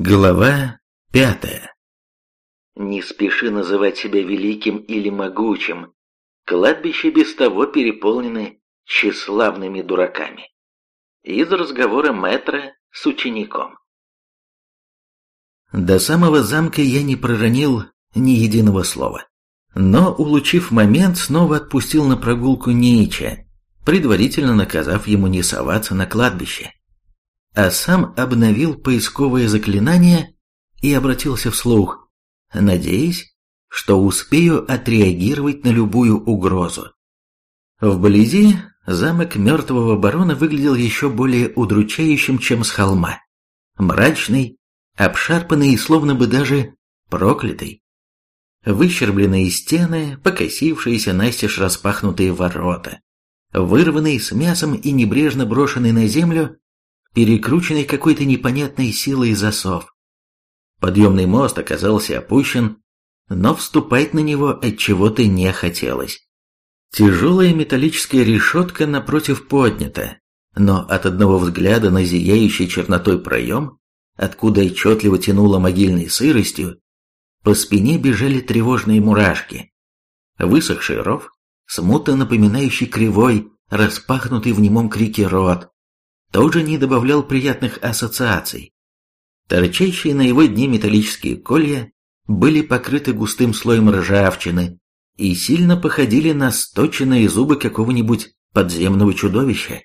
Глава пятая Не спеши называть себя великим или могучим. Кладбища без того переполнены тщеславными дураками. Из разговора мэтра с учеником. До самого замка я не проронил ни единого слова. Но, улучив момент, снова отпустил на прогулку Нича, предварительно наказав ему не соваться на кладбище а сам обновил поисковое заклинание и обратился вслух, надеясь, что успею отреагировать на любую угрозу. Вблизи замок мертвого барона выглядел еще более удручающим, чем с холма. Мрачный, обшарпанный и словно бы даже проклятый. Выщербленные стены, покосившиеся настежь распахнутые ворота, вырванный с мясом и небрежно брошенный на землю перекрученный какой-то непонятной силой засов. Подъемный мост оказался опущен, но вступать на него от чего-то не хотелось. Тяжелая металлическая решетка напротив поднята, но от одного взгляда на зияющий чернотой проем, откуда отчетливо тянуло могильной сыростью, по спине бежали тревожные мурашки. Высохший ров, смутно напоминающий кривой, распахнутый в немом крике рот, тоже не добавлял приятных ассоциаций. Торчащие на его дне металлические колья были покрыты густым слоем ржавчины и сильно походили на сточенные зубы какого-нибудь подземного чудовища.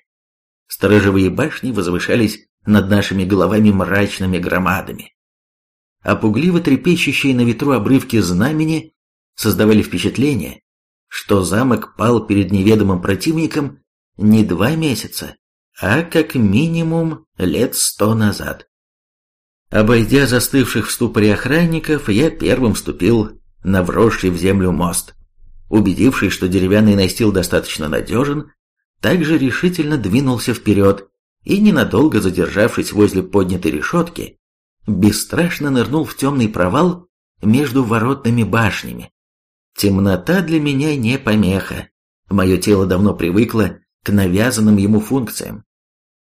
Сторожевые башни возвышались над нашими головами мрачными громадами. А пугливо трепещущие на ветру обрывки знамени создавали впечатление, что замок пал перед неведомым противником не два месяца, а как минимум лет сто назад. Обойдя застывших в ступоре охранников, я первым ступил на вросший в землю мост. Убедившись, что деревянный настил достаточно надежен, также решительно двинулся вперед и, ненадолго задержавшись возле поднятой решетки, бесстрашно нырнул в темный провал между воротными башнями. Темнота для меня не помеха. Мое тело давно привыкло к навязанным ему функциям.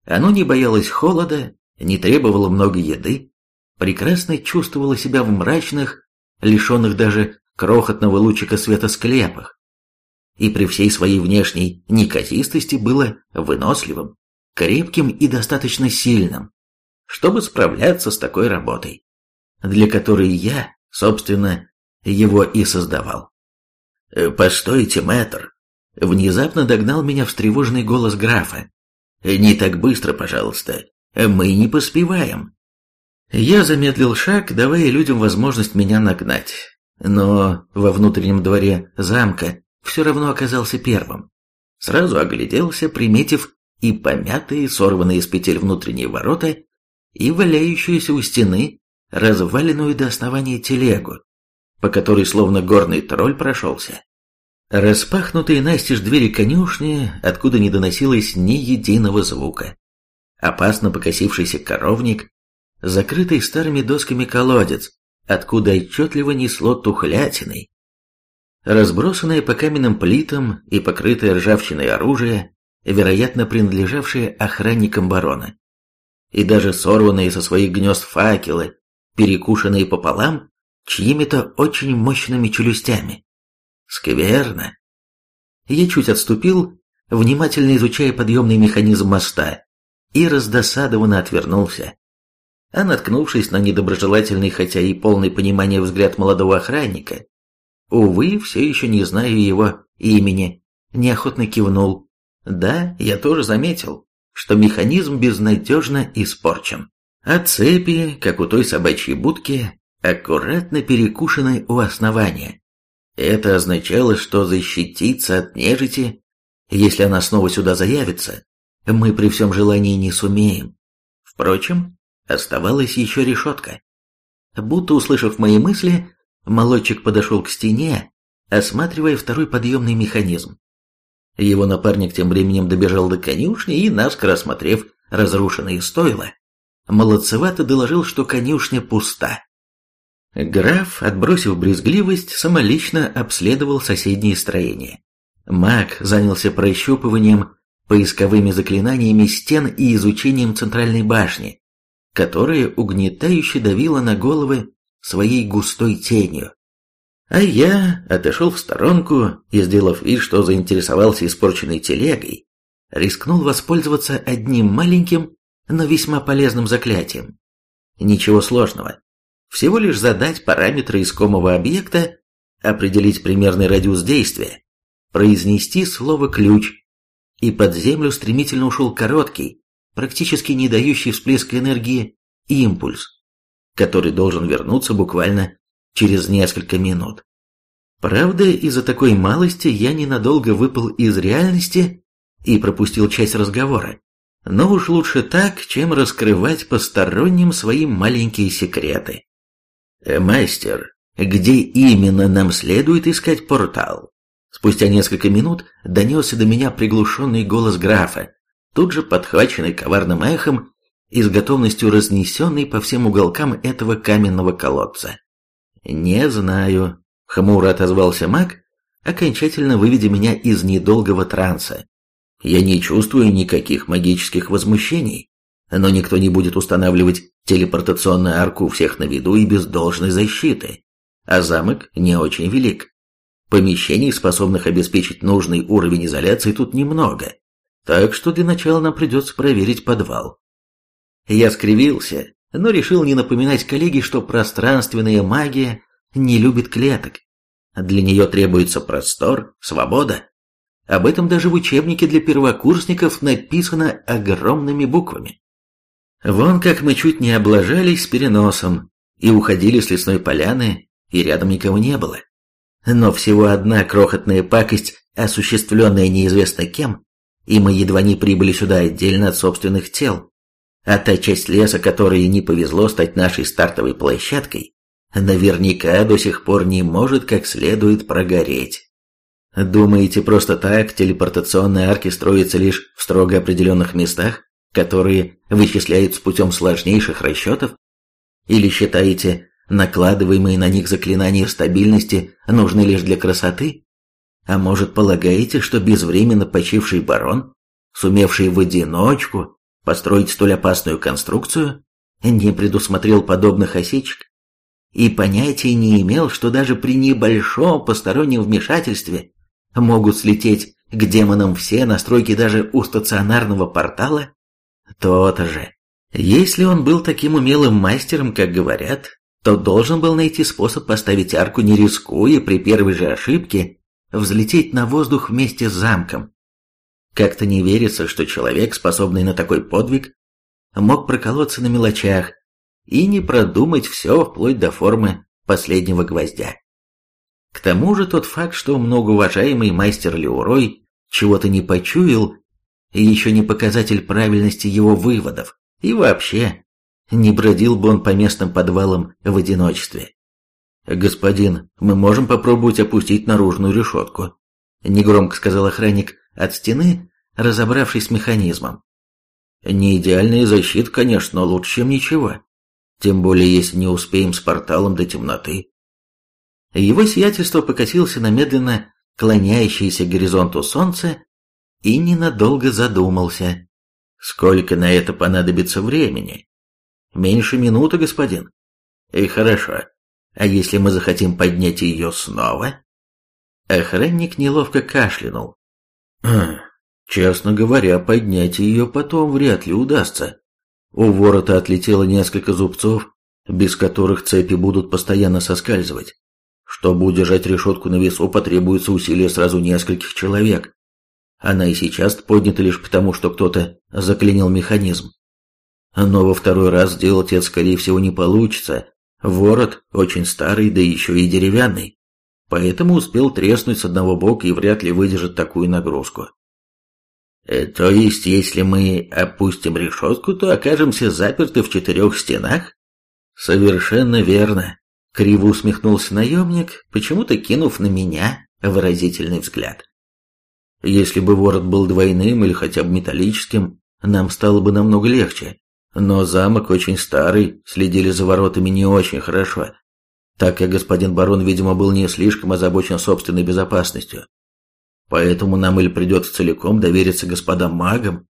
Оно не боялось холода, не требовало много еды, прекрасно чувствовало себя в мрачных, лишенных даже крохотного лучика света склепах, и при всей своей внешней неказистости было выносливым, крепким и достаточно сильным, чтобы справляться с такой работой, для которой я, собственно, его и создавал. «Э, «Постойте, мэтр!» Внезапно догнал меня встревоженный голос графа. «Не так быстро, пожалуйста. Мы не поспеваем». Я замедлил шаг, давая людям возможность меня нагнать. Но во внутреннем дворе замка все равно оказался первым. Сразу огляделся, приметив и помятые, сорванные из петель внутренние ворота, и валяющуюся у стены разваленную до основания телегу, по которой словно горный тролль прошелся. Распахнутые настежь двери конюшни, откуда не доносилось ни единого звука. Опасно покосившийся коровник, закрытый старыми досками колодец, откуда отчетливо несло тухлятиной. Разбросанное по каменным плитам и покрытое ржавчиной оружие, вероятно, принадлежавшее охранникам барона. И даже сорванные со своих гнезд факелы, перекушенные пополам, чьими-то очень мощными челюстями. Скверно. Я чуть отступил, внимательно изучая подъемный механизм моста, и раздосадованно отвернулся. А наткнувшись на недоброжелательный, хотя и полный понимания взгляд молодого охранника, увы, все еще не знаю его имени, неохотно кивнул. Да, я тоже заметил, что механизм безнадежно испорчен. А цепи, как у той собачьей будки, аккуратно перекушены у основания. Это означало, что защититься от нежити, если она снова сюда заявится, мы при всем желании не сумеем. Впрочем, оставалась еще решетка. Будто услышав мои мысли, молодчик подошел к стене, осматривая второй подъемный механизм. Его напарник тем временем добежал до конюшни и, наскоро осмотрев разрушенные стойла, молодцевато доложил, что конюшня пуста. Граф, отбросив брезгливость, самолично обследовал соседние строения. Маг занялся прощупыванием, поисковыми заклинаниями стен и изучением центральной башни, которая угнетающе давила на головы своей густой тенью. А я отошел в сторонку и, сделав вид, что заинтересовался испорченной телегой, рискнул воспользоваться одним маленьким, но весьма полезным заклятием. Ничего сложного. Всего лишь задать параметры искомого объекта, определить примерный радиус действия, произнести слово «ключ», и под землю стремительно ушел короткий, практически не дающий всплеск энергии, импульс, который должен вернуться буквально через несколько минут. Правда, из-за такой малости я ненадолго выпал из реальности и пропустил часть разговора. Но уж лучше так, чем раскрывать посторонним свои маленькие секреты. «Э, «Мастер, где именно нам следует искать портал?» Спустя несколько минут донесся до меня приглушенный голос графа, тут же подхваченный коварным эхом и с готовностью разнесенный по всем уголкам этого каменного колодца. «Не знаю», — хмуро отозвался маг, окончательно выведя меня из недолгого транса. «Я не чувствую никаких магических возмущений, но никто не будет устанавливать телепортационную арку всех на виду и без должной защиты, а замок не очень велик. Помещений, способных обеспечить нужный уровень изоляции, тут немного, так что для начала нам придется проверить подвал». Я скривился, но решил не напоминать коллеге, что пространственная магия не любит клеток. Для нее требуется простор, свобода. Об этом даже в учебнике для первокурсников написано огромными буквами. Вон как мы чуть не облажались с переносом и уходили с лесной поляны, и рядом никого не было. Но всего одна крохотная пакость, осуществленная неизвестно кем, и мы едва не прибыли сюда отдельно от собственных тел. А та часть леса, которой не повезло стать нашей стартовой площадкой, наверняка до сих пор не может как следует прогореть. Думаете, просто так телепортационные арки строятся лишь в строго определенных местах, которые вычисляются путем сложнейших расчетов? Или считаете, накладываемые на них заклинания стабильности нужны лишь для красоты? А может, полагаете, что безвременно почивший барон, сумевший в одиночку построить столь опасную конструкцию, не предусмотрел подобных осечек и понятия не имел, что даже при небольшом постороннем вмешательстве могут слететь к демонам все настройки даже у стационарного портала? То-то же. Если он был таким умелым мастером, как говорят, то должен был найти способ поставить арку не рискуя при первой же ошибке взлететь на воздух вместе с замком. Как-то не верится, что человек, способный на такой подвиг, мог проколоться на мелочах и не продумать все вплоть до формы последнего гвоздя. К тому же тот факт, что многоуважаемый мастер Леурой чего-то не почуял, еще не показатель правильности его выводов, и вообще, не бродил бы он по местным подвалам в одиночестве. «Господин, мы можем попробовать опустить наружную решетку», — негромко сказал охранник, от стены, разобравшись с механизмом. Не идеальная защита, конечно, но лучше, чем ничего. Тем более, если не успеем с порталом до темноты. Его сиятельство покатился на медленно клоняющееся к горизонту солнце и ненадолго задумался. Сколько на это понадобится времени? Меньше минуты, господин. И хорошо. А если мы захотим поднять ее снова? Охранник неловко кашлянул. Честно говоря, поднять ее потом вряд ли удастся. У ворота отлетело несколько зубцов, без которых цепи будут постоянно соскальзывать. Чтобы удержать решетку на весу, потребуется усилие сразу нескольких человек. Она и сейчас поднята лишь потому, что кто-то заклинил механизм. Но во второй раз сделать это, скорее всего, не получится. Ворот очень старый, да еще и деревянный поэтому успел треснуть с одного бока и вряд ли выдержит такую нагрузку. Э, то есть, если мы опустим решетку, то окажемся заперты в четырех стенах? Совершенно верно. Криво усмехнулся наемник, почему-то кинув на меня выразительный взгляд. Если бы ворот был двойным или хотя бы металлическим, нам стало бы намного легче. Но замок очень старый, следили за воротами не очень хорошо, так как господин барон, видимо, был не слишком озабочен собственной безопасностью. Поэтому нам или придется целиком довериться господам магам,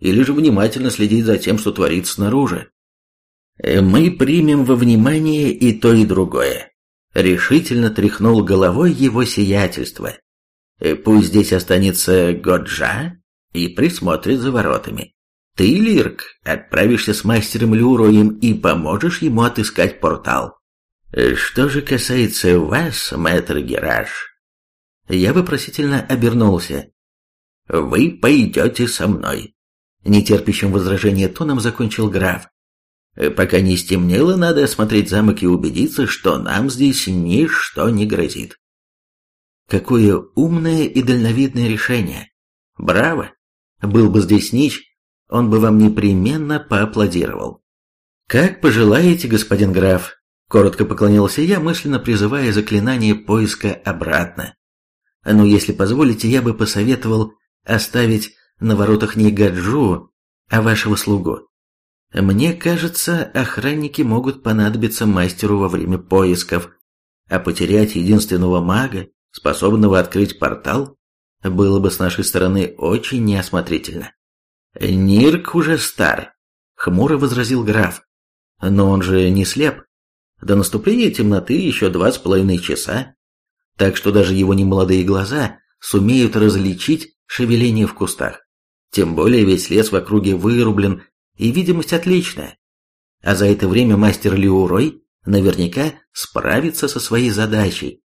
или же внимательно следить за тем, что творится снаружи. Мы примем во внимание и то, и другое. Решительно тряхнул головой его сиятельство. Пусть здесь останется Годжа и присмотрит за воротами. Ты, Лирк, отправишься с мастером Люроем и поможешь ему отыскать портал. Что же касается вас, мэтр Гераш, я вопросительно обернулся. Вы пойдете со мной. Нетерпящим возражения тоном закончил граф. Пока не стемнело, надо осмотреть замок и убедиться, что нам здесь ничто не грозит. Какое умное и дальновидное решение. Браво! Был бы здесь Нич, он бы вам непременно поаплодировал. «Как пожелаете, господин граф», — коротко поклонился я, мысленно призывая заклинание поиска обратно. «Но если позволите, я бы посоветовал оставить на воротах не Гаджу, а вашего слугу. Мне кажется, охранники могут понадобиться мастеру во время поисков, а потерять единственного мага, способного открыть портал, было бы с нашей стороны очень неосмотрительно. «Нирк уже стар», — хмуро возразил граф. «Но он же не слеп. До наступления темноты еще два с половиной часа, так что даже его немолодые глаза сумеют различить шевеление в кустах. Тем более весь лес в округе вырублен, и видимость отличная. А за это время мастер Лиурой наверняка справится со своей задачей,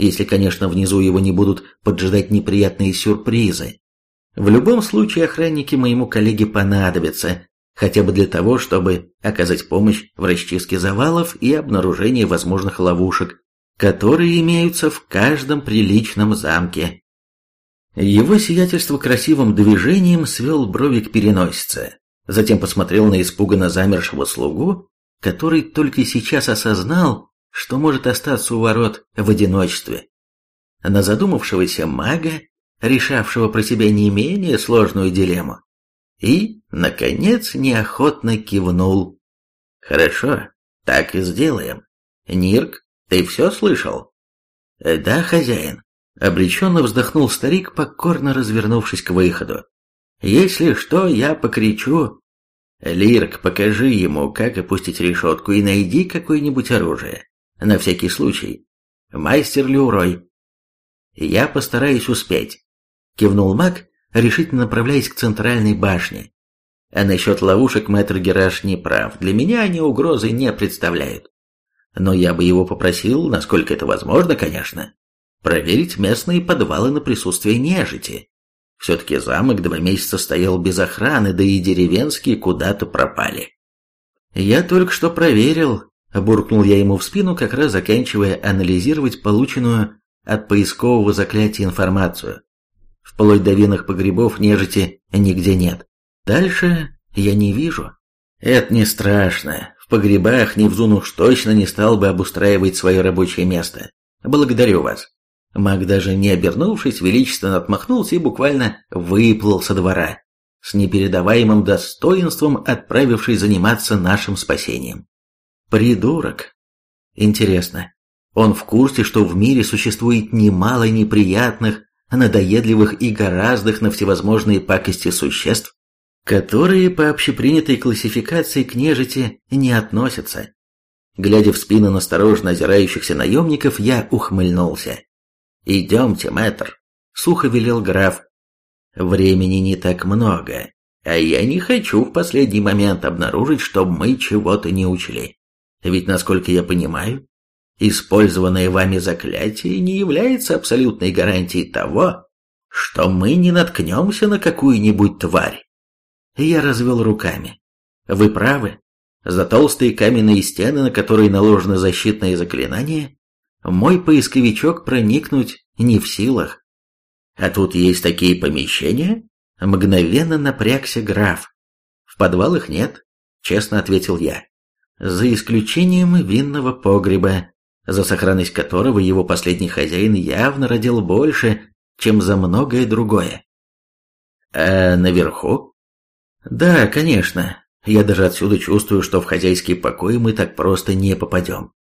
если, конечно, внизу его не будут поджидать неприятные сюрпризы. В любом случае охранники моему коллеге понадобятся, хотя бы для того, чтобы оказать помощь в расчистке завалов и обнаружении возможных ловушек, которые имеются в каждом приличном замке. Его сиятельство красивым движением свел брови к переносице, затем посмотрел на испуганно замершего слугу, который только сейчас осознал, что может остаться у ворот в одиночестве. На задумавшегося мага решавшего про себя не менее сложную дилемму, и, наконец, неохотно кивнул. «Хорошо, так и сделаем. Нирк, ты все слышал?» «Да, хозяин», — обреченно вздохнул старик, покорно развернувшись к выходу. «Если что, я покричу. Лирк, покажи ему, как опустить решетку и найди какое-нибудь оружие. На всякий случай. Мастер Люрой. Я постараюсь успеть кивнул маг, решительно направляясь к центральной башне. А насчет ловушек мэтр Гераш не прав. Для меня они угрозы не представляют. Но я бы его попросил, насколько это возможно, конечно, проверить местные подвалы на присутствие нежити. Все-таки замок два месяца стоял без охраны, да и деревенские куда-то пропали. «Я только что проверил», — буркнул я ему в спину, как раз заканчивая анализировать полученную от поискового заклятия информацию. Вплоть до винных погребов нежити нигде нет. Дальше я не вижу. Это не страшно. В погребах Невзун уж точно не стал бы обустраивать свое рабочее место. Благодарю вас. Маг даже не обернувшись, величественно отмахнулся и буквально выплыл со двора, с непередаваемым достоинством отправившись заниматься нашим спасением. Придурок. Интересно, он в курсе, что в мире существует немало неприятных, надоедливых и гораздых на всевозможные пакости существ, которые по общепринятой классификации к нежити не относятся. Глядя в спину настороженно озирающихся наемников, я ухмыльнулся. «Идемте, мэтр», — сухо велел граф. «Времени не так много, а я не хочу в последний момент обнаружить, что мы чего-то не учли. Ведь, насколько я понимаю, Использованное вами заклятие не является абсолютной гарантией того, что мы не наткнемся на какую-нибудь тварь. Я развел руками. Вы правы. За толстые каменные стены, на которые наложено защитное заклинание, мой поисковичок проникнуть не в силах. А тут есть такие помещения? Мгновенно напрягся граф. В подвалах нет, честно ответил я. За исключением винного погреба, за сохранность которого его последний хозяин явно родил больше, чем за многое другое. А наверху? Да, конечно. Я даже отсюда чувствую, что в хозяйский покой мы так просто не попадем.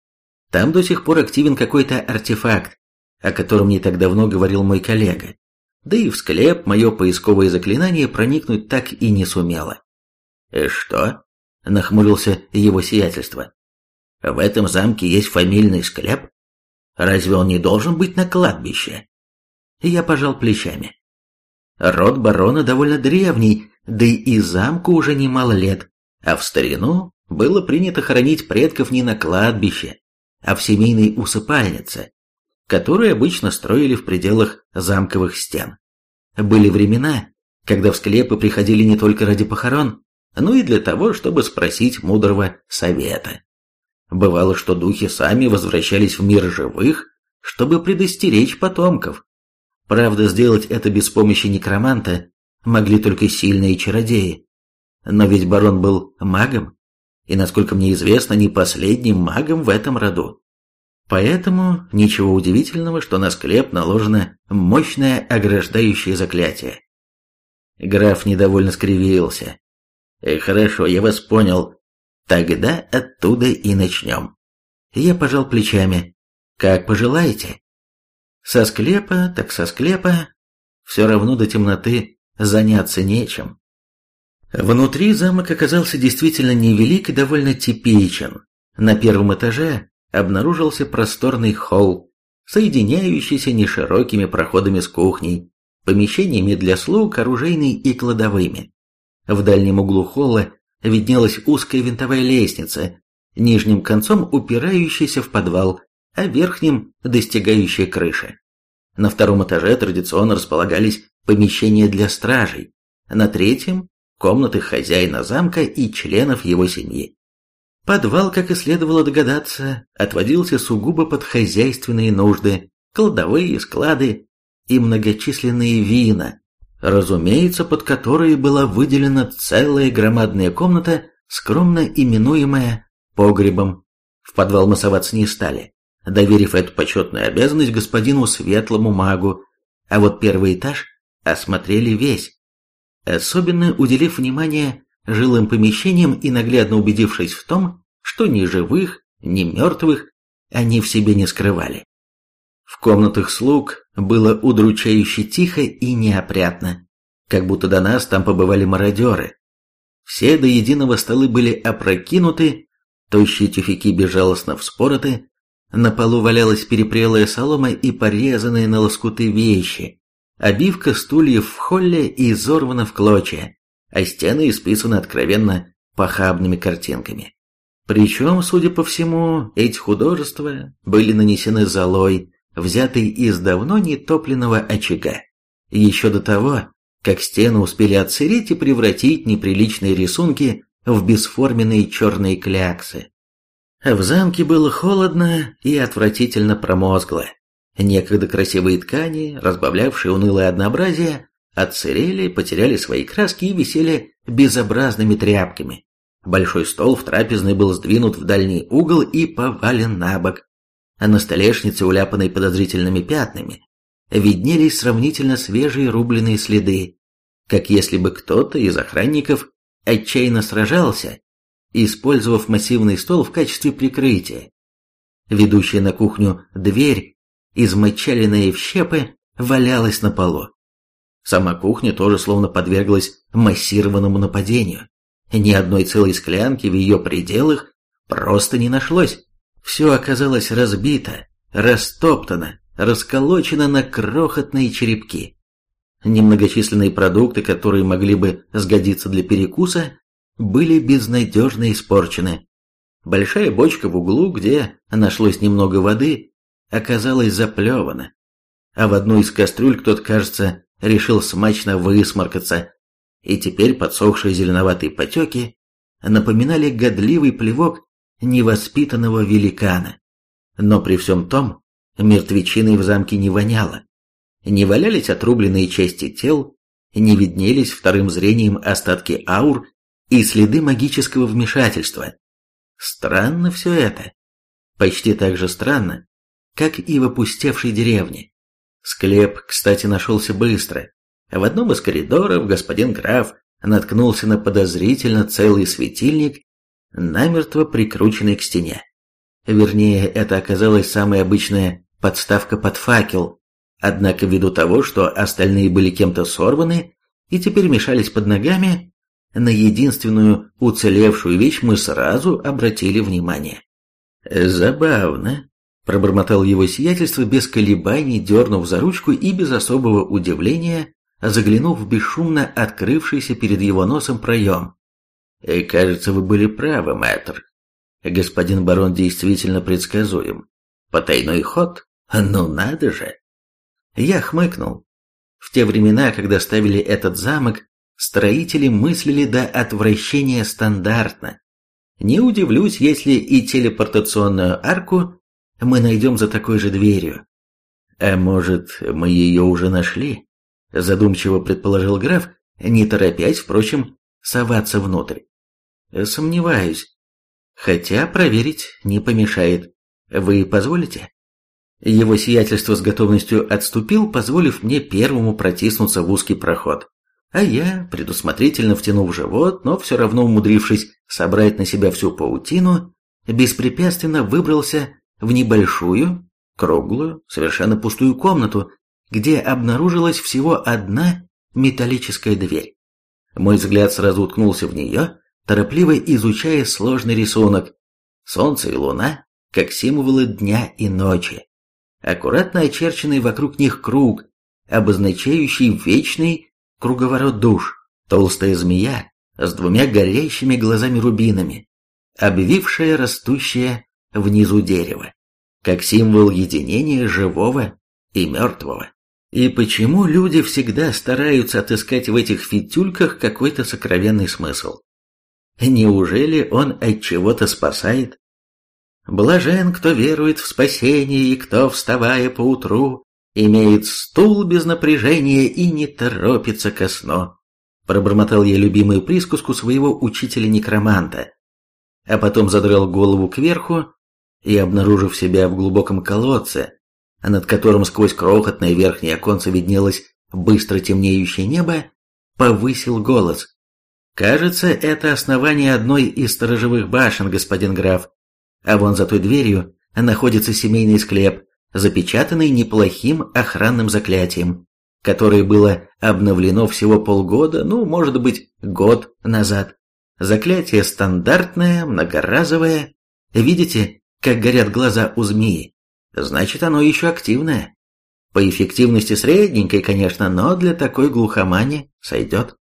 Там до сих пор активен какой-то артефакт, о котором не так давно говорил мой коллега. Да и в склеп мое поисковое заклинание проникнуть так и не сумело. «Э, что? — нахмурился его сиятельство. «В этом замке есть фамильный склеп? Разве он не должен быть на кладбище?» Я пожал плечами. Род барона довольно древний, да и замку уже немало лет, а в старину было принято хоронить предков не на кладбище, а в семейной усыпальнице, которую обычно строили в пределах замковых стен. Были времена, когда в склепы приходили не только ради похорон, но и для того, чтобы спросить мудрого совета. Бывало, что духи сами возвращались в мир живых, чтобы предостеречь потомков. Правда, сделать это без помощи некроманта могли только сильные чародеи. Но ведь барон был магом, и, насколько мне известно, не последним магом в этом роду. Поэтому ничего удивительного, что на склеп наложено мощное ограждающее заклятие. Граф недовольно скривился. «Э, «Хорошо, я вас понял. Тогда оттуда и начнем». Я пожал плечами. «Как пожелаете». Со склепа, так со склепа. Все равно до темноты заняться нечем. Внутри замок оказался действительно невелик и довольно типичен. На первом этаже обнаружился просторный холл, соединяющийся неширокими проходами с кухней, помещениями для слуг, оружейной и кладовыми. В дальнем углу холла виднелась узкая винтовая лестница, нижним концом упирающаяся в подвал, а верхним достигающая крыши. На втором этаже традиционно располагались помещения для стражей, на третьем комнаты хозяина замка и членов его семьи. Подвал, как и следовало догадаться, отводился сугубо под хозяйственные нужды, кладовые, склады и многочисленные вина, разумеется, под которые была выделена целая громадная комната, скромно именуемая погребом. В подвал мы соваться не стали, доверив эту почетную обязанность господину светлому магу, а вот первый этаж осмотрели весь, особенно уделив внимание жилым помещениям и наглядно убедившись в том, что ни живых, ни мертвых они в себе не скрывали. В комнатах слуг было удручающе тихо и неопрятно, как будто до нас там побывали мародеры. Все до единого столы были опрокинуты, тощие тюфяки безжалостно вспороты, на полу валялась перепрелая солома и порезанные на лоскуты вещи, Обивка стульев в холле изорвана в клочья, а стены исписаны откровенно похабными картинками. Причем, судя по всему, эти художества были нанесены золой, взятой из давно нетопленного очага. Еще до того, как стены успели отсыреть и превратить неприличные рисунки в бесформенные черные кляксы. В замке было холодно и отвратительно промозгло. Некогда красивые ткани, разбавлявшие унылое однообразие, отсырели, потеряли свои краски и висели безобразными тряпками. Большой стол в трапезной был сдвинут в дальний угол и повален на бок, а на столешнице, уляпанной подозрительными пятнами, виднелись сравнительно свежие рубленые следы, как если бы кто-то из охранников отчаянно сражался, использовав массивный стол в качестве прикрытия. Ведущая на кухню дверь измочаленная в щепы, валялась на полу. Сама кухня тоже словно подверглась массированному нападению. Ни одной целой склянки в ее пределах просто не нашлось. Все оказалось разбито, растоптано, расколочено на крохотные черепки. Немногочисленные продукты, которые могли бы сгодиться для перекуса, были безнадежно испорчены. Большая бочка в углу, где нашлось немного воды, оказалась заплевана, а в одну из кастрюль кто-то, кажется, решил смачно высморкаться, и теперь подсохшие зеленоватые потеки напоминали годливый плевок невоспитанного великана. Но при всем том, мертвечиной в замке не воняло. Не валялись отрубленные части тел, не виднелись вторым зрением остатки аур и следы магического вмешательства. Странно все это. Почти так же странно, как и в опустевшей деревне. Склеп, кстати, нашелся быстро. В одном из коридоров господин граф наткнулся на подозрительно целый светильник, намертво прикрученный к стене. Вернее, это оказалась самая обычная подставка под факел, однако ввиду того, что остальные были кем-то сорваны и теперь мешались под ногами, на единственную уцелевшую вещь мы сразу обратили внимание. «Забавно», – пробормотал его сиятельство без колебаний, дернув за ручку и без особого удивления, заглянув в бесшумно открывшийся перед его носом проем. «И кажется, вы были правы, мэтр. Господин барон действительно предсказуем. Потайной ход? Ну надо же!» Я хмыкнул. В те времена, когда ставили этот замок, строители мыслили до отвращения стандартно. Не удивлюсь, если и телепортационную арку мы найдем за такой же дверью. А может, мы ее уже нашли? Задумчиво предположил граф, не торопясь, впрочем, соваться внутрь. Сомневаюсь. Хотя проверить не помешает. Вы позволите? Его сиятельство с готовностью отступил, позволив мне первому протиснуться в узкий проход. А я, предусмотрительно втянув живот, но все равно умудрившись собрать на себя всю паутину, беспрепятственно выбрался в небольшую, круглую, совершенно пустую комнату, где обнаружилась всего одна металлическая дверь. Мой взгляд сразу уткнулся в нее, торопливо изучая сложный рисунок. Солнце и луна, как символы дня и ночи. Аккуратно очерченный вокруг них круг, обозначающий вечный круговорот душ. Толстая змея с двумя горящими глазами-рубинами, обвившая растущее внизу дерево, как символ единения живого и мертвого. И почему люди всегда стараются отыскать в этих фитюльках какой-то сокровенный смысл? Неужели он от чего-то спасает? Блажен, кто верует в спасение, и кто, вставая поутру, имеет стул без напряжения и не торопится ко сну. Пробормотал я любимую присказку своего учителя-некроманта, а потом задрал голову кверху и, обнаружив себя в глубоком колодце, над которым сквозь крохотное верхнее оконце виднелось быстро темнеющее небо, повысил голос. «Кажется, это основание одной из сторожевых башен, господин граф. А вон за той дверью находится семейный склеп, запечатанный неплохим охранным заклятием, которое было обновлено всего полгода, ну, может быть, год назад. Заклятие стандартное, многоразовое. Видите, как горят глаза у змеи? Значит оно еще активное. По эффективности средненькой, конечно, но для такой глухомани сойдет.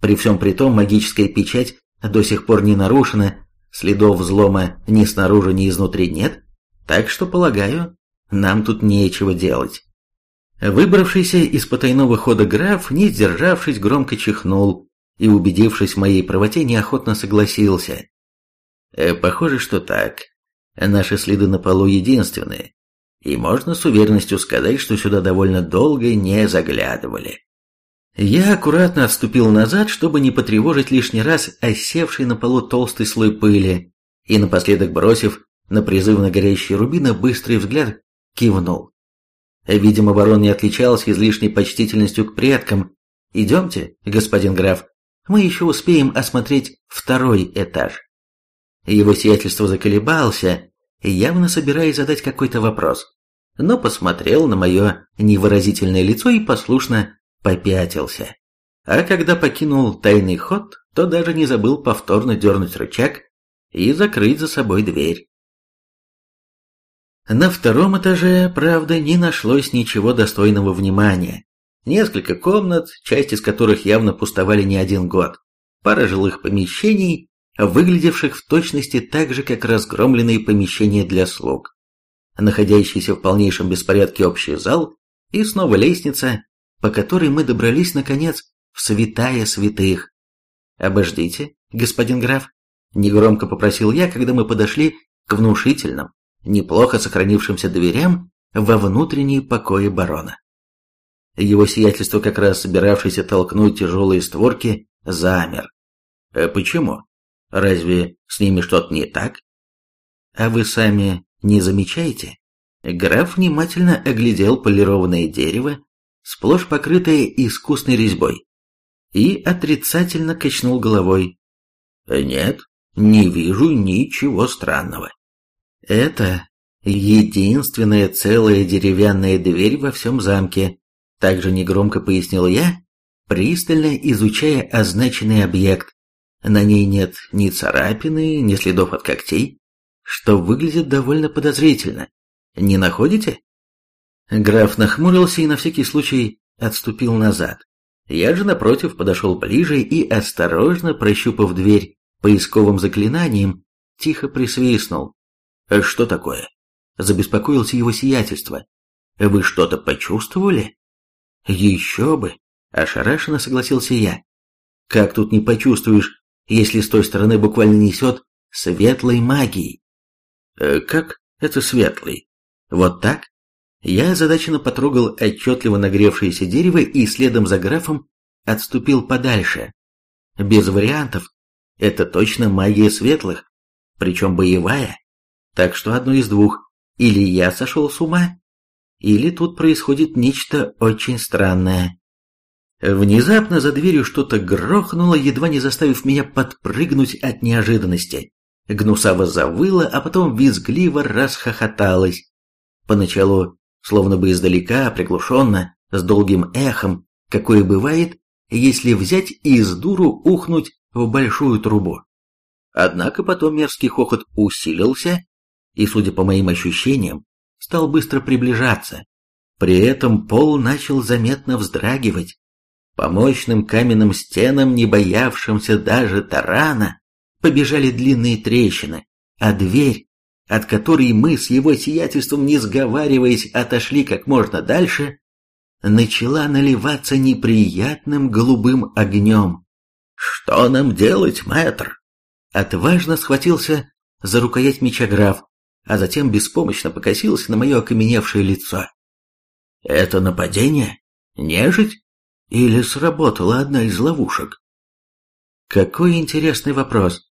При всем при том магическая печать до сих пор не нарушена, следов взлома ни снаружи, ни изнутри нет, так что, полагаю, нам тут нечего делать. Выбравшийся из потайного хода граф, не сдержавшись, громко чихнул и, убедившись в моей правоте, неохотно согласился. «Э, «Похоже, что так. Наши следы на полу единственные, и можно с уверенностью сказать, что сюда довольно долго не заглядывали. Я аккуратно отступил назад, чтобы не потревожить лишний раз осевший на полу толстый слой пыли, и напоследок бросив на призывно горящие рубины быстрый взгляд, кивнул. Видимо, барон не отличался излишней почтительностью к предкам. «Идемте, господин граф, мы еще успеем осмотреть второй этаж». Его сиятельство заколебался, явно собираясь задать какой-то вопрос, но посмотрел на мое невыразительное лицо и послушно попятился. А когда покинул тайный ход, то даже не забыл повторно дернуть рычаг и закрыть за собой дверь. На втором этаже, правда, не нашлось ничего достойного внимания. Несколько комнат, часть из которых явно пустовали не один год, пара жилых помещений выглядевших в точности так же, как разгромленные помещения для слуг, находящийся в полнейшем беспорядке общий зал и снова лестница, по которой мы добрались, наконец, в святая святых. «Обождите, господин граф», — негромко попросил я, когда мы подошли к внушительным, неплохо сохранившимся дверям во внутренние покои барона. Его сиятельство, как раз собиравшийся толкнуть тяжелые створки, замер. «Э, «Почему?» Разве с ними что-то не так? А вы сами не замечаете? Граф внимательно оглядел полированное дерево, сплошь покрытое искусной резьбой, и отрицательно качнул головой. Нет, не вижу ничего странного. Это единственная целая деревянная дверь во всем замке, также негромко пояснил я, пристально изучая означенный объект. На ней нет ни царапины, ни следов от когтей, что выглядит довольно подозрительно. Не находите? Граф нахмурился и на всякий случай отступил назад. Я же, напротив, подошел ближе и, осторожно прощупав дверь поисковым заклинанием, тихо присвистнул. «Э, «Что такое?» Забеспокоился его сиятельство. «Вы что-то почувствовали?» «Еще бы!» – ошарашенно согласился я. «Как тут не почувствуешь, если с той стороны буквально несет светлой магией?» «Э, «Как это светлый?» «Вот так?» Я озадаченно потрогал отчетливо нагревшееся дерево и следом за графом отступил подальше. Без вариантов. Это точно магия светлых, причем боевая. Так что одно из двух. Или я сошел с ума, или тут происходит нечто очень странное. Внезапно за дверью что-то грохнуло, едва не заставив меня подпрыгнуть от неожиданности. Гнусаво завыла, а потом визгливо расхохоталась. Поначалу словно бы издалека, приглушенно, с долгим эхом, какое бывает, если взять и с дуру ухнуть в большую трубу. Однако потом мерзкий хохот усилился, и, судя по моим ощущениям, стал быстро приближаться. При этом пол начал заметно вздрагивать. По мощным каменным стенам, не боявшимся даже тарана, побежали длинные трещины, а дверь от которой мы с его сиятельством, не сговариваясь, отошли как можно дальше, начала наливаться неприятным голубым огнем. «Что нам делать, мэтр?» Отважно схватился за рукоять меча граф, а затем беспомощно покосился на мое окаменевшее лицо. «Это нападение? Нежить? Или сработала одна из ловушек?» Какой интересный вопрос.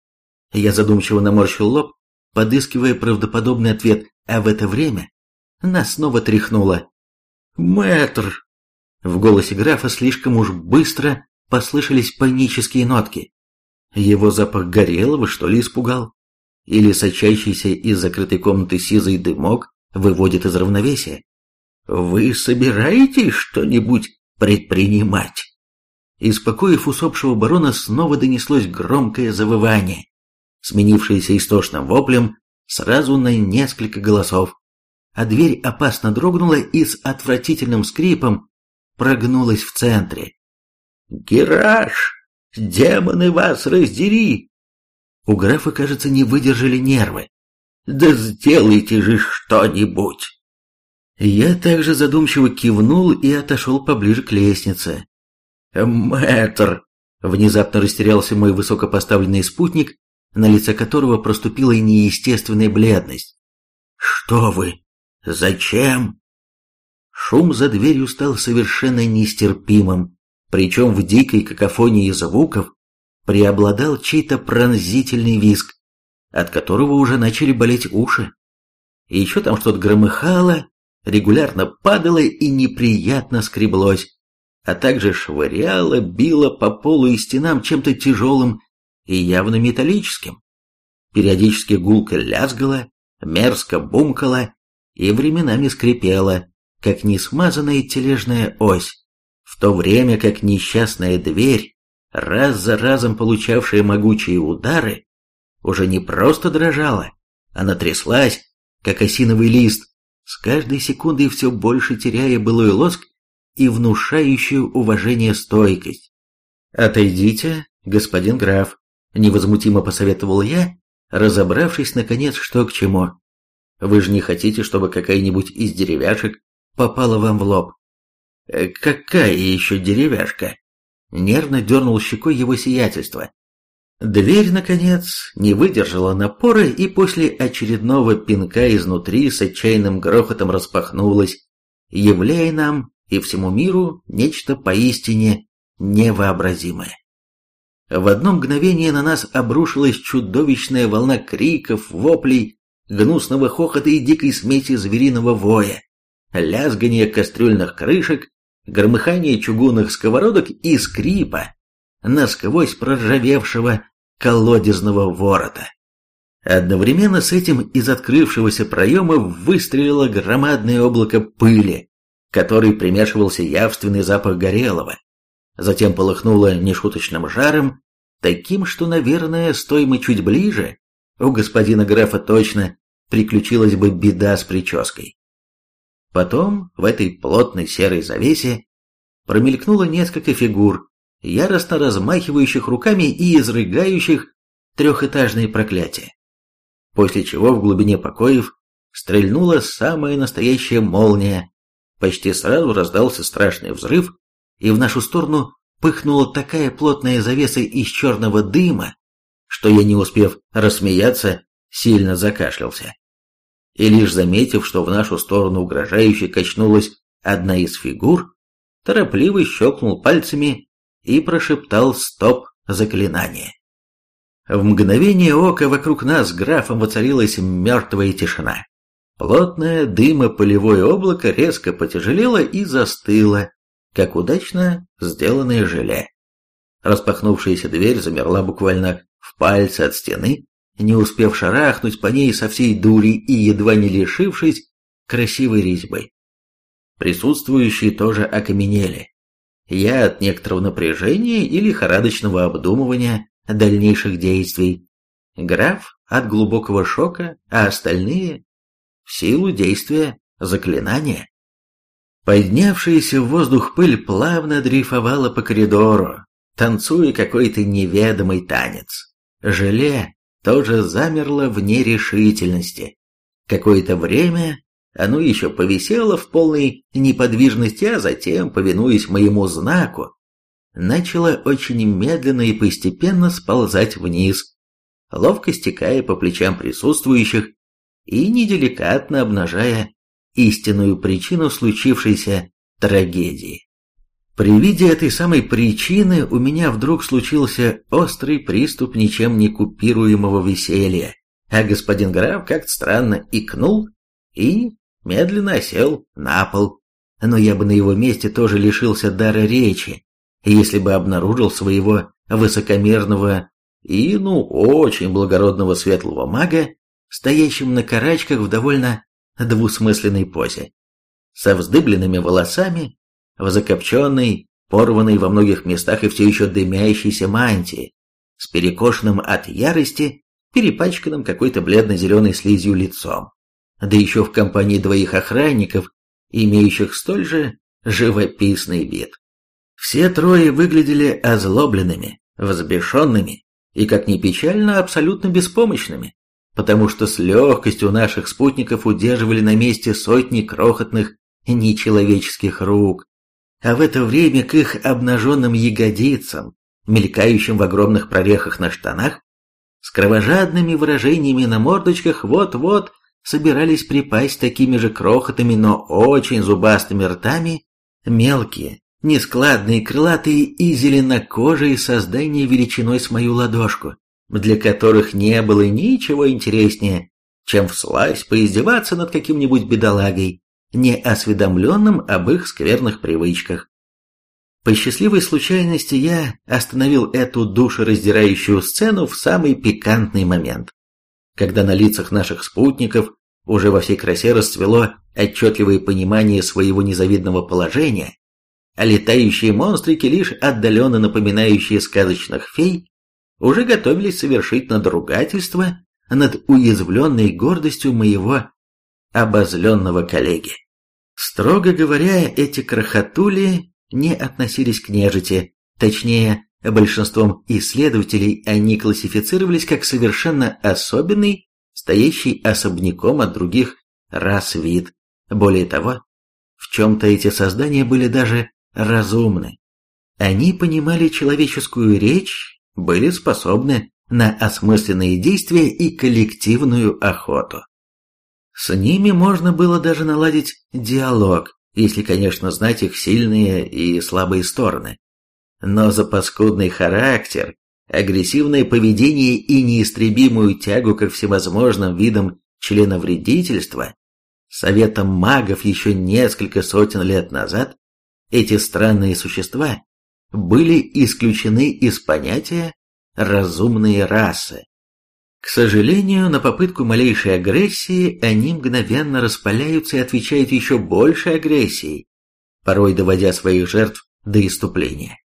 Я задумчиво наморщил лоб, подыскивая правдоподобный ответ, а в это время нас снова тряхнуло. «Мэтр!» В голосе графа слишком уж быстро послышались панические нотки. Его запах горелого, что ли, испугал? Или сочащийся из закрытой комнаты сизый дымок выводит из равновесия? «Вы собираетесь что-нибудь предпринимать?» Из покоев усопшего барона снова донеслось громкое завывание сменившееся истошным воплем сразу на несколько голосов, а дверь опасно дрогнула и с отвратительным скрипом прогнулась в центре. «Гераш! Демоны вас раздери!» У графа, кажется, не выдержали нервы. «Да сделайте же что-нибудь!» Я также задумчиво кивнул и отошел поближе к лестнице. «Мэтр!» Внезапно растерялся мой высокопоставленный спутник на лице которого проступила неестественная бледность. «Что вы? Зачем?» Шум за дверью стал совершенно нестерпимым, причем в дикой какофонии звуков преобладал чей-то пронзительный визг, от которого уже начали болеть уши. Еще там что-то громыхало, регулярно падало и неприятно скреблось, а также швыряло, било по полу и стенам чем-то тяжелым и явно металлическим. Периодически гулко лязгала, мерзко бумкала и временами скрипела, как несмазанная тележная ось, в то время как несчастная дверь, раз за разом получавшая могучие удары, уже не просто дрожала, она тряслась, как осиновый лист, с каждой секундой все больше теряя былой лоск и внушающую уважение стойкость. «Отойдите, господин граф», Невозмутимо посоветовал я, разобравшись наконец, что к чему. Вы же не хотите, чтобы какая-нибудь из деревяшек попала вам в лоб? «Э, какая еще деревяшка? Нервно дернул щекой его сиятельство. Дверь, наконец, не выдержала напора и после очередного пинка изнутри с отчаянным грохотом распахнулась, являя нам и всему миру нечто поистине невообразимое. В одно мгновение на нас обрушилась чудовищная волна криков, воплей, гнусного хохота и дикой смеси звериного воя, лязгания кастрюльных крышек, громыхание чугунных сковородок и скрипа насквозь проржавевшего колодезного ворота. Одновременно с этим из открывшегося проема выстрелило громадное облако пыли, которой примешивался явственный запах горелого. затем полыхнуло нешуточным жаром, таким, что, наверное, стоя мы чуть ближе, у господина графа точно приключилась бы беда с прической. Потом в этой плотной серой завесе промелькнуло несколько фигур, яростно размахивающих руками и изрыгающих трехэтажные проклятия. После чего в глубине покоев стрельнула самая настоящая молния, почти сразу раздался страшный взрыв, и в нашу сторону пыхнула такая плотная завеса из черного дыма, что я, не успев рассмеяться, сильно закашлялся. И лишь заметив, что в нашу сторону угрожающе качнулась одна из фигур, торопливо щелкнул пальцами и прошептал «Стоп!» заклинание. В мгновение ока вокруг нас графом воцарилась мертвая тишина. Плотное дымо-полевое облако резко потяжелело и застыло, как удачно сделанное желе. Распахнувшаяся дверь замерла буквально в пальце от стены, не успев шарахнуть по ней со всей дури и едва не лишившись красивой резьбы. Присутствующие тоже окаменели. Я от некоторого напряжения и лихорадочного обдумывания дальнейших действий, граф от глубокого шока, а остальные в силу действия заклинания. Поднявшаяся в воздух пыль плавно дрейфовала по коридору, танцуя какой-то неведомый танец. Желе тоже замерло в нерешительности. Какое-то время оно еще повисело в полной неподвижности, а затем, повинуясь моему знаку, начало очень медленно и постепенно сползать вниз, ловко стекая по плечам присутствующих и неделикатно обнажая истинную причину случившейся трагедии. При виде этой самой причины у меня вдруг случился острый приступ ничем не купируемого веселья, а господин граф как-то странно икнул и медленно осел на пол. Но я бы на его месте тоже лишился дара речи, если бы обнаружил своего высокомерного и, ну, очень благородного светлого мага, стоящим на карачках в довольно двусмысленной позе, со вздыбленными волосами, в закопченной, порванной во многих местах и все еще дымящейся мантии, с перекошенным от ярости, перепачканным какой-то бледно-зеленой слизью лицом, да еще в компании двоих охранников, имеющих столь же живописный вид. Все трое выглядели озлобленными, взбешенными и, как ни печально, абсолютно беспомощными потому что с легкостью наших спутников удерживали на месте сотни крохотных нечеловеческих рук, а в это время к их обнаженным ягодицам, мелькающим в огромных прорехах на штанах, с кровожадными выражениями на мордочках вот-вот собирались припасть такими же крохотными, но очень зубастыми ртами мелкие, нескладные, крылатые и зеленокожие создания величиной с мою ладошку для которых не было ничего интереснее, чем вслазь поиздеваться над каким-нибудь бедолагой, неосведомленным об их скверных привычках. По счастливой случайности я остановил эту душераздирающую сцену в самый пикантный момент, когда на лицах наших спутников уже во всей красе расцвело отчетливое понимание своего незавидного положения, а летающие монстрики, лишь отдаленно напоминающие сказочных фей, уже готовились совершить надругательство над уязвленной гордостью моего обозленного коллеги. Строго говоря, эти крохотули не относились к нежити, точнее, большинством исследователей они классифицировались как совершенно особенный, стоящий особняком от других рас вид. Более того, в чем-то эти создания были даже разумны. Они понимали человеческую речь были способны на осмысленные действия и коллективную охоту. С ними можно было даже наладить диалог, если, конечно, знать их сильные и слабые стороны. Но за паскудный характер, агрессивное поведение и неистребимую тягу ко всевозможным видам членовредительства, советом магов еще несколько сотен лет назад, эти странные существа были исключены из понятия «разумные расы». К сожалению, на попытку малейшей агрессии они мгновенно распаляются и отвечают еще большей агрессией, порой доводя своих жертв до иступления.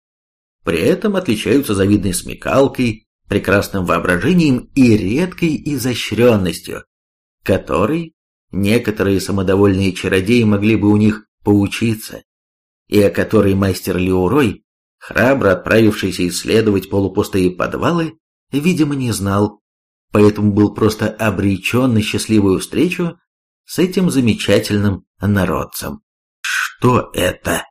При этом отличаются завидной смекалкой, прекрасным воображением и редкой изощренностью, которой некоторые самодовольные чародеи могли бы у них поучиться, и о которой мастер Леурой, храбро отправившийся исследовать полупустые подвалы, видимо, не знал, поэтому был просто обречен на счастливую встречу с этим замечательным народцем. «Что это?» —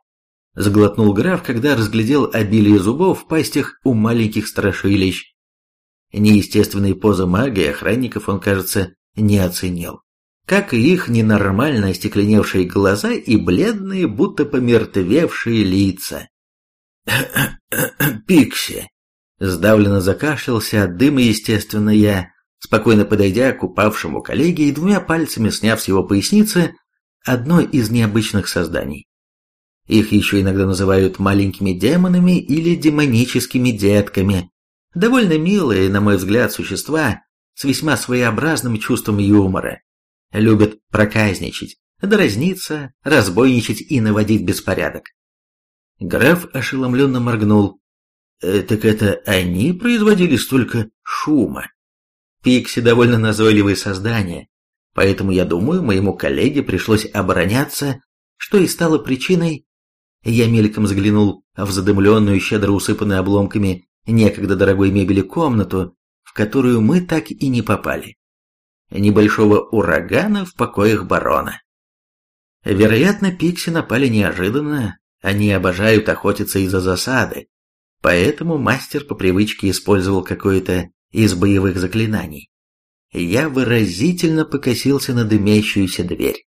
сглотнул граф, когда разглядел обилие зубов в пастях у маленьких страшилищ. Неестественные позы мага и охранников он, кажется, не оценил. Как и их ненормально остекленевшие глаза и бледные, будто помертвевшие лица. «Пикси!» Сдавленно закашлялся от дыма, естественно, я, спокойно подойдя к упавшему коллеге и двумя пальцами сняв с его поясницы одно из необычных созданий. Их еще иногда называют маленькими демонами или демоническими детками. Довольно милые, на мой взгляд, существа с весьма своеобразным чувством юмора. Любят проказничать, дразниться, разбойничать и наводить беспорядок. Граф ошеломленно моргнул. «Э, «Так это они производили столько шума?» Пикси довольно назойливые создания, поэтому, я думаю, моему коллеге пришлось обороняться, что и стало причиной... Я мельком взглянул в задымленную, щедро усыпанную обломками некогда дорогой мебели комнату, в которую мы так и не попали. Небольшого урагана в покоях барона. Вероятно, Пикси напали неожиданно, они обожают охотиться из-за засады, поэтому мастер по привычке использовал какое-то из боевых заклинаний. Я выразительно покосился на дымящуюся дверь.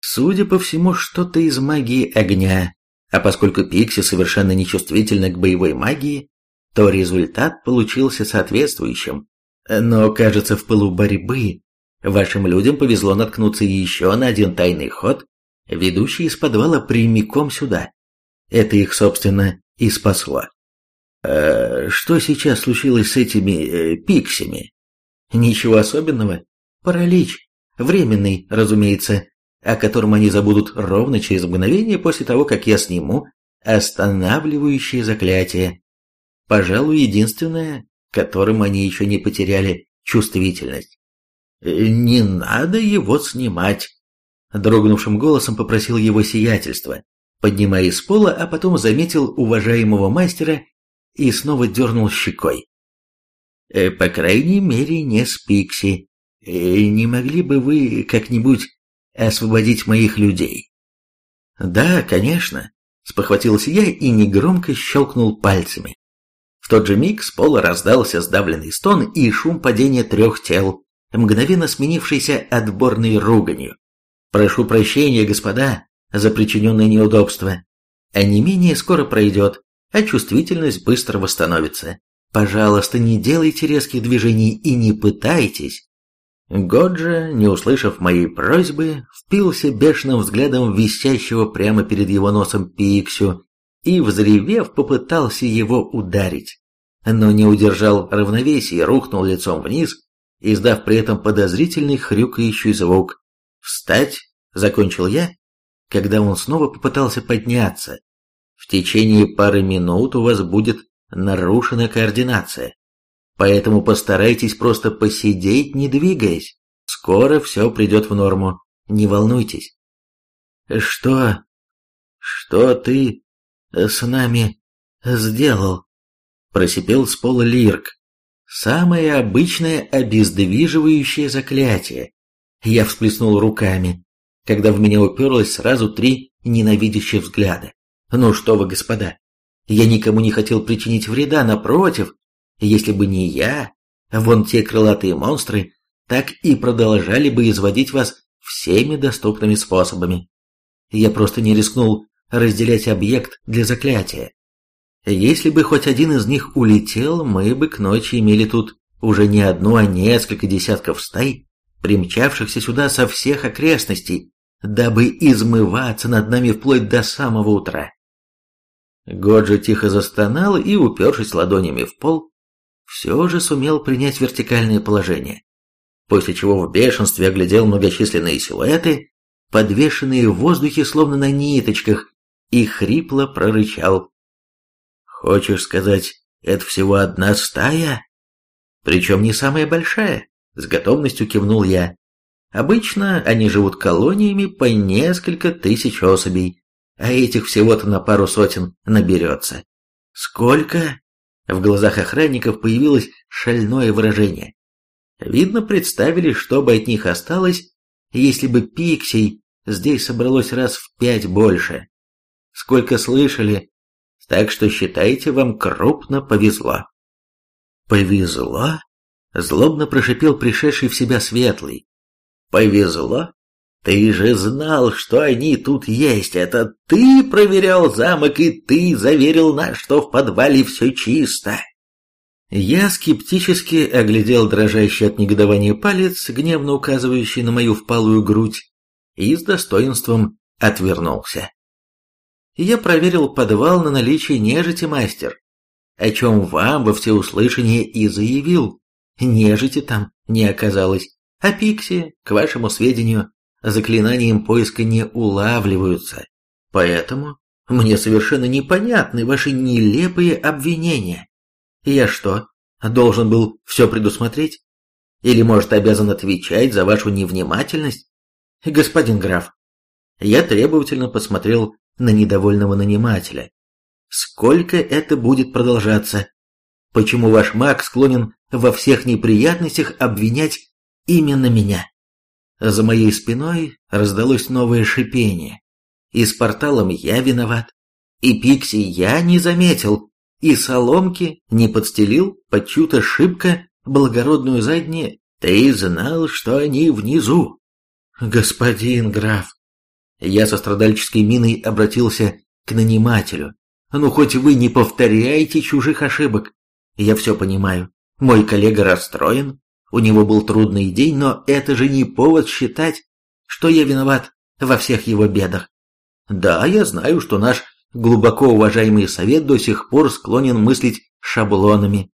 Судя по всему, что-то из магии огня, а поскольку Пикси совершенно нечувствительна к боевой магии, то результат получился соответствующим. Но, кажется, в пылу борьбы вашим людям повезло наткнуться еще на один тайный ход, ведущий из подвала прямиком сюда. Это их, собственно, и спасло. «А что сейчас случилось с этими э, пиксями?» «Ничего особенного. Паралич. Временный, разумеется, о котором они забудут ровно через мгновение после того, как я сниму останавливающее заклятие. Пожалуй, единственное, которым они еще не потеряли чувствительность. «Не надо его снимать», — дрогнувшим голосом попросил его сиятельство, поднимая из пола, а потом заметил уважаемого мастера и снова дернул щекой. «Э, «По крайней мере, не с Пикси. Э, не могли бы вы как-нибудь освободить моих людей?» «Да, конечно», — спохватился я и негромко щелкнул пальцами. В тот же миг с пола раздался сдавленный стон и шум падения трех тел, мгновенно сменившийся отборной руганью. «Прошу прощения, господа, за причиненное неудобство. А не менее скоро пройдет, а чувствительность быстро восстановится. Пожалуйста, не делайте резких движений и не пытайтесь. Годжа, не услышав моей просьбы, впился бешеным взглядом висящего прямо перед его носом Пиксю и, взревев, попытался его ударить. Но не удержал равновесия и рухнул лицом вниз, издав при этом подозрительный хрюкающий звук. «Встать!» — закончил я, когда он снова попытался подняться, в течение пары минут у вас будет нарушена координация. Поэтому постарайтесь просто посидеть, не двигаясь. Скоро все придет в норму, не волнуйтесь. Что... что ты с нами сделал? Просипел с пола Лирк. Самое обычное обездвиживающее заклятие. Я всплеснул руками, когда в меня уперлось сразу три ненавидящих взгляда. Ну что вы, господа, я никому не хотел причинить вреда, напротив, если бы не я, вон те крылатые монстры так и продолжали бы изводить вас всеми доступными способами. Я просто не рискнул разделять объект для заклятия. Если бы хоть один из них улетел, мы бы к ночи имели тут уже не одну, а несколько десятков стай, примчавшихся сюда со всех окрестностей, дабы измываться над нами вплоть до самого утра. Годжи тихо застонал и, упершись ладонями в пол, все же сумел принять вертикальное положение, после чего в бешенстве оглядел многочисленные силуэты, подвешенные в воздухе словно на ниточках, и хрипло прорычал. Хочешь сказать, это всего одна стая? Причем не самая большая, с готовностью кивнул я. Обычно они живут колониями по несколько тысяч особей, а этих всего-то на пару сотен наберется. Сколько? В глазах охранников появилось шальное выражение. Видно, представили, что бы от них осталось, если бы пиксей здесь собралось раз в пять больше. Сколько слышали, так что считайте, вам крупно повезло. Повезло? Злобно прошипел пришедший в себя Светлый. Повезло? Ты же знал, что они тут есть. Это ты проверял замок, и ты заверил нас, что в подвале все чисто. Я скептически оглядел дрожащий от негодования палец, гневно указывающий на мою впалую грудь, и с достоинством отвернулся. Я проверил подвал на наличие нежити, мастер, о чем вам во всеуслышание и заявил. Нежити там не оказалось, а пикси, к вашему сведению, заклинанием поиска не улавливаются. Поэтому мне совершенно непонятны ваши нелепые обвинения. Я что, должен был все предусмотреть? Или, может, обязан отвечать за вашу невнимательность? Господин граф, я требовательно посмотрел на недовольного нанимателя. Сколько это будет продолжаться? Почему ваш маг склонен во всех неприятностях обвинять именно меня? За моей спиной раздалось новое шипение. И с порталом я виноват. И Пикси я не заметил. И соломки не подстелил под чью-то шибко благородную заднее. Ты знал, что они внизу. Господин граф. Я со страдальческой миной обратился к нанимателю. Ну, хоть вы не повторяете чужих ошибок. Я все понимаю. Мой коллега расстроен, у него был трудный день, но это же не повод считать, что я виноват во всех его бедах. Да, я знаю, что наш глубоко уважаемый совет до сих пор склонен мыслить шаблонами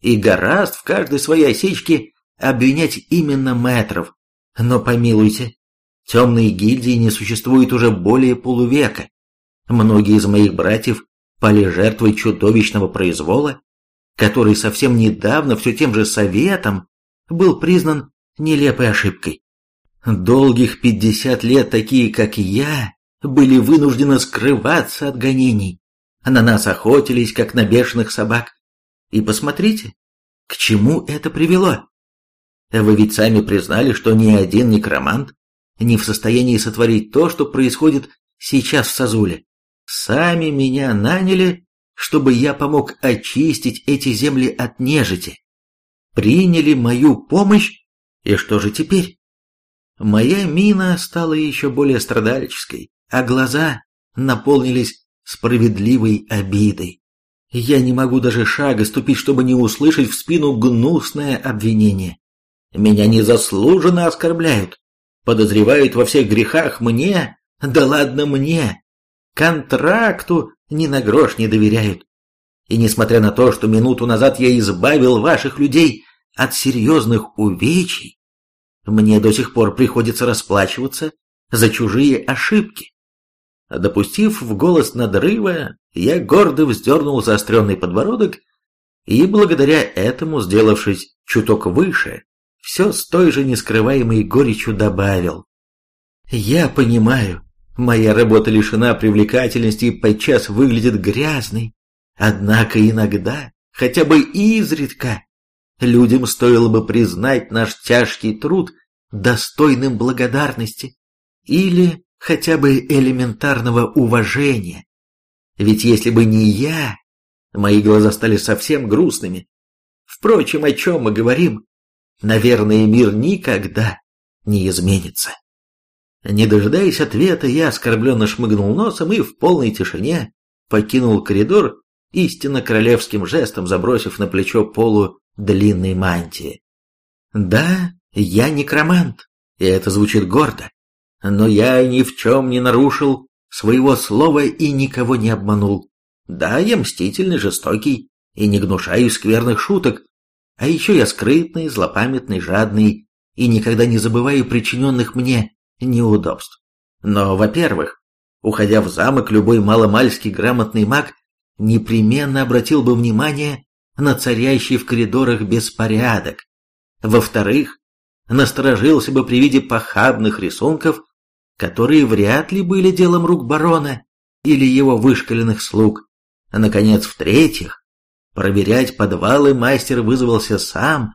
и гораст в каждой своей осечке обвинять именно мэтров. Но помилуйте, темной гильдии не существует уже более полувека. Многие из моих братьев пали жертвой чудовищного произвола, который совсем недавно все тем же советом был признан нелепой ошибкой. Долгих пятьдесят лет такие, как я, были вынуждены скрываться от гонений. На нас охотились, как на бешеных собак. И посмотрите, к чему это привело. Вы ведь сами признали, что ни один некромант не в состоянии сотворить то, что происходит сейчас в Сазуле. Сами меня наняли, чтобы я помог очистить эти земли от нежити приняли мою помощь, и что же теперь? Моя мина стала еще более страдальческой, а глаза наполнились справедливой обидой. Я не могу даже шага ступить, чтобы не услышать в спину гнусное обвинение. Меня незаслуженно оскорбляют, подозревают во всех грехах мне, да ладно мне, контракту ни на грош не доверяют. И несмотря на то, что минуту назад я избавил ваших людей от серьезных увечий, мне до сих пор приходится расплачиваться за чужие ошибки. Допустив в голос надрыва, я гордо вздернул заостренный подбородок и, благодаря этому, сделавшись чуток выше, все с той же нескрываемой горечью добавил. «Я понимаю, моя работа лишена привлекательности и подчас выглядит грязной, Однако иногда, хотя бы изредка, людям стоило бы признать наш тяжкий труд достойным благодарности или хотя бы элементарного уважения. Ведь если бы не я, мои глаза стали совсем грустными. Впрочем, о чем мы говорим? Наверное, мир никогда не изменится. Не дожидаясь ответа, я оскорбленно шмыгнул носом и в полной тишине покинул коридор истинно королевским жестом забросив на плечо полу длинной мантии. «Да, я некромант, и это звучит гордо, но я ни в чем не нарушил своего слова и никого не обманул. Да, я мстительный, жестокий и не гнушаюсь скверных шуток, а еще я скрытный, злопамятный, жадный и никогда не забываю причиненных мне неудобств. Но, во-первых, уходя в замок, любой маломальский грамотный маг непременно обратил бы внимание на царящий в коридорах беспорядок. Во-вторых, насторожился бы при виде похабных рисунков, которые вряд ли были делом рук барона или его вышкаленных слуг. А, наконец, в-третьих, проверять подвалы мастер вызвался сам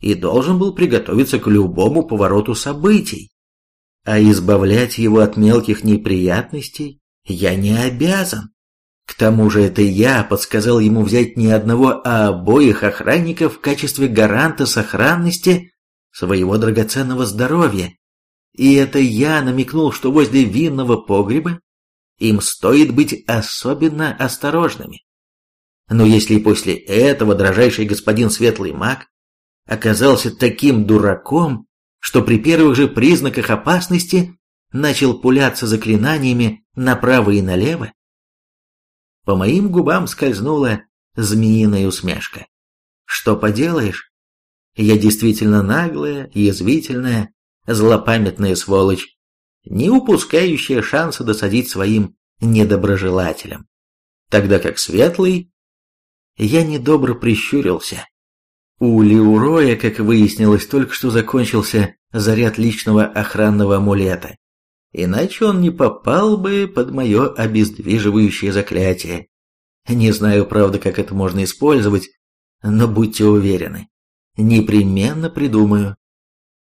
и должен был приготовиться к любому повороту событий. А избавлять его от мелких неприятностей я не обязан. К тому же это я подсказал ему взять не одного, а обоих охранников в качестве гаранта сохранности своего драгоценного здоровья. И это я намекнул, что возле винного погреба им стоит быть особенно осторожными. Но если после этого дрожайший господин Светлый Маг оказался таким дураком, что при первых же признаках опасности начал пуляться заклинаниями направо и налево, по моим губам скользнула змеиная усмешка. Что поделаешь? Я действительно наглая, язвительная, злопамятная сволочь, не упускающая шанса досадить своим недоброжелателям. Тогда как светлый, я недобро прищурился. У Леуроя, как выяснилось, только что закончился заряд личного охранного амулета иначе он не попал бы под мое обездвиживающее заклятие. Не знаю, правда, как это можно использовать, но будьте уверены, непременно придумаю.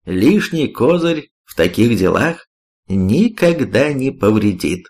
Лишний козырь в таких делах никогда не повредит.